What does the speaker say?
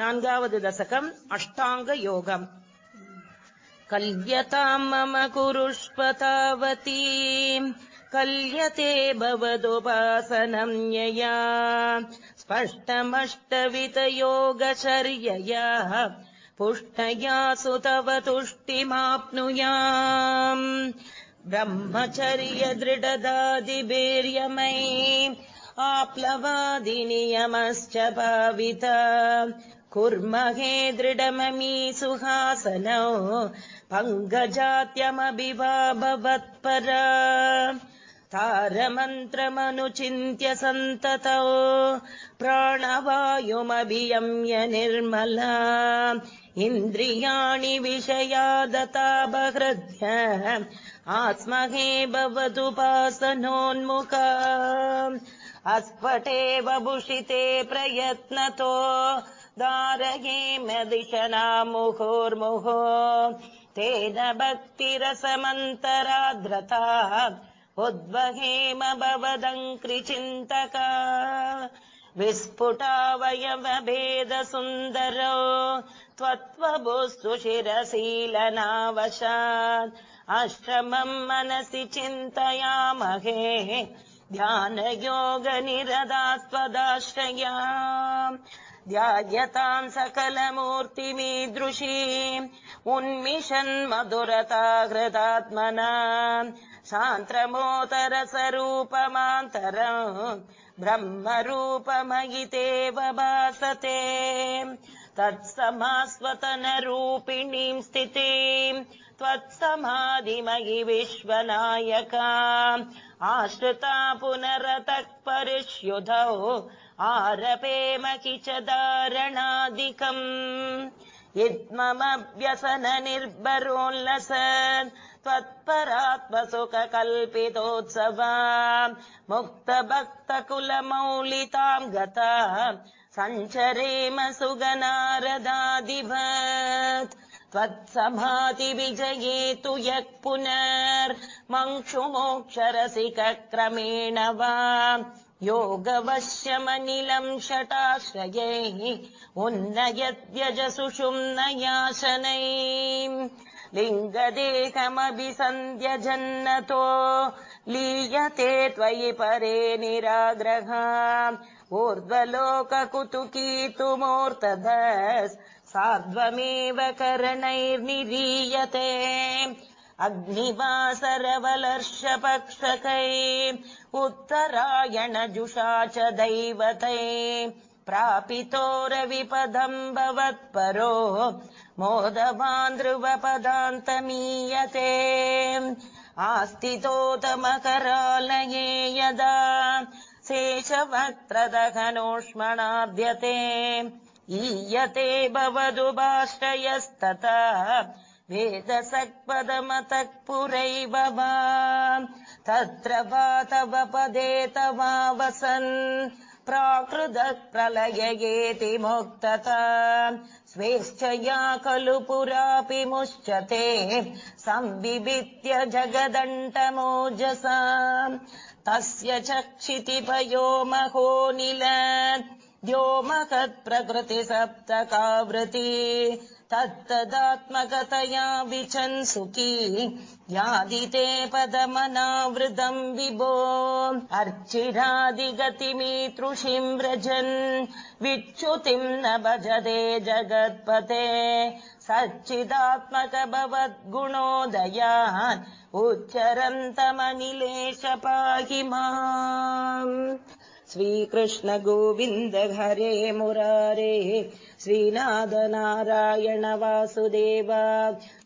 नान्गावद् दशकम् अष्टाङ्गयोगम् कल्यताम् मम कुरुष्वतावती कल्यते भवदुपासनम् यया स्पष्टमष्टवितयोगचर्यया पुष्टया सुतव तुष्टिमाप्नुयाम् ब्रह्मचर्य दृढदादिबीर्यमयी आप्लवादिनियमश्च भाविता कुर्महे दृढममी सुहासनौ पङ्गजात्यमभिवा भवत्परा तारमन्त्रमनुचिन्त्य सन्ततौ प्राणवायुमभियम्य निर्मला। इन्द्रियाणि विषया दताबहृद्य आत्महे भवदुपासनोन्मुखा। अस्फटेव भूषिते प्रयत्नतो दारयेम्यदिशना मुहुर्मुहो तेन भक्तिरसमन्तराद्रता उद्वहेम भवदङ्कृचिन्तका विस्फुटावयवभेदसुन्दरो त्वत्त्वभुस्तु शिरशीलनावशात् आश्रमम् मनसि चिन्तयामहे ध्यानयोगनिरदास्त्वदाश्रया ध्यायताम् सकलमूर्तिमीदृशी उन्मिषन् मधुरता हृदात्मना सान्त्रमोतरसरूपमान्तरम् ब्रह्मरूपमयितेव भासते तत्समास्वतनरूपिणीम् स्थितिम् त्वत्समाधिमयि विश्वनायका। आश्रिता पुनरतः परिष्युधौ आरपेम च दारणादिकम्। निर्भरोल्लस त्वत्परात्मसुखकल्पितोत्सवा मुक्तभक्तकुलमौलिताम् गता सञ्चरेम सुगनारदादिवत्। त्वत्सभातिविजयेतु यः पुनर्मङ्क्षुमोक्षरसिकक्रमेण वा। योगवश्यमनिलम् षटाश्रयैः उन्नयद्यजसुषुम्नयाशनै लिङ्गदेहमभिसन्ध्यजन्नतो लीयते त्वयि परे निराग्रहा ऊर्ध्वलोककुतुकीतुमूर्तधस् सार्ध्वमेव करणैर्निरीयते। अग्निवासरवलर्षपक्षकै उत्तरायणजुषा च दैवते। प्रापितोरविपदम् भवत्परो मोदवान् ध्रुवपदान्तमीयते आस्तितोतमकरालये यदा शेषवक्त्रदघनोष्मणाद्यते ईयते भवदुभाश्रयस्तथा वेदसक्पदमतः पुरैव वा। तत्र वा तव पदे तवा वसन् प्राकृतः प्रलययेति मुक्तता। स्वेच्छया खलु पुरापि मुच्यते। संविभित्य जगदण्टमोजसा तस्य च क्षितिपयो महोनिल द्योमकत्प्रकृति सप्तकावृति तत्तदात्मकतया विचन् सुखी। यादिते पदमनावृतम् विभो। अर्चिरादिगतिमीतृषिम् व्रजन्। विच्युतिम् न भजते जगत्पते। सच्चिदात्मक भवद्गुणोदयान् उच्चरन्तमनिलेश पाहि माम् श्रीकृष्ण गोविन्द हरे मुरारे श्रीनाथ नारायण वासुदेव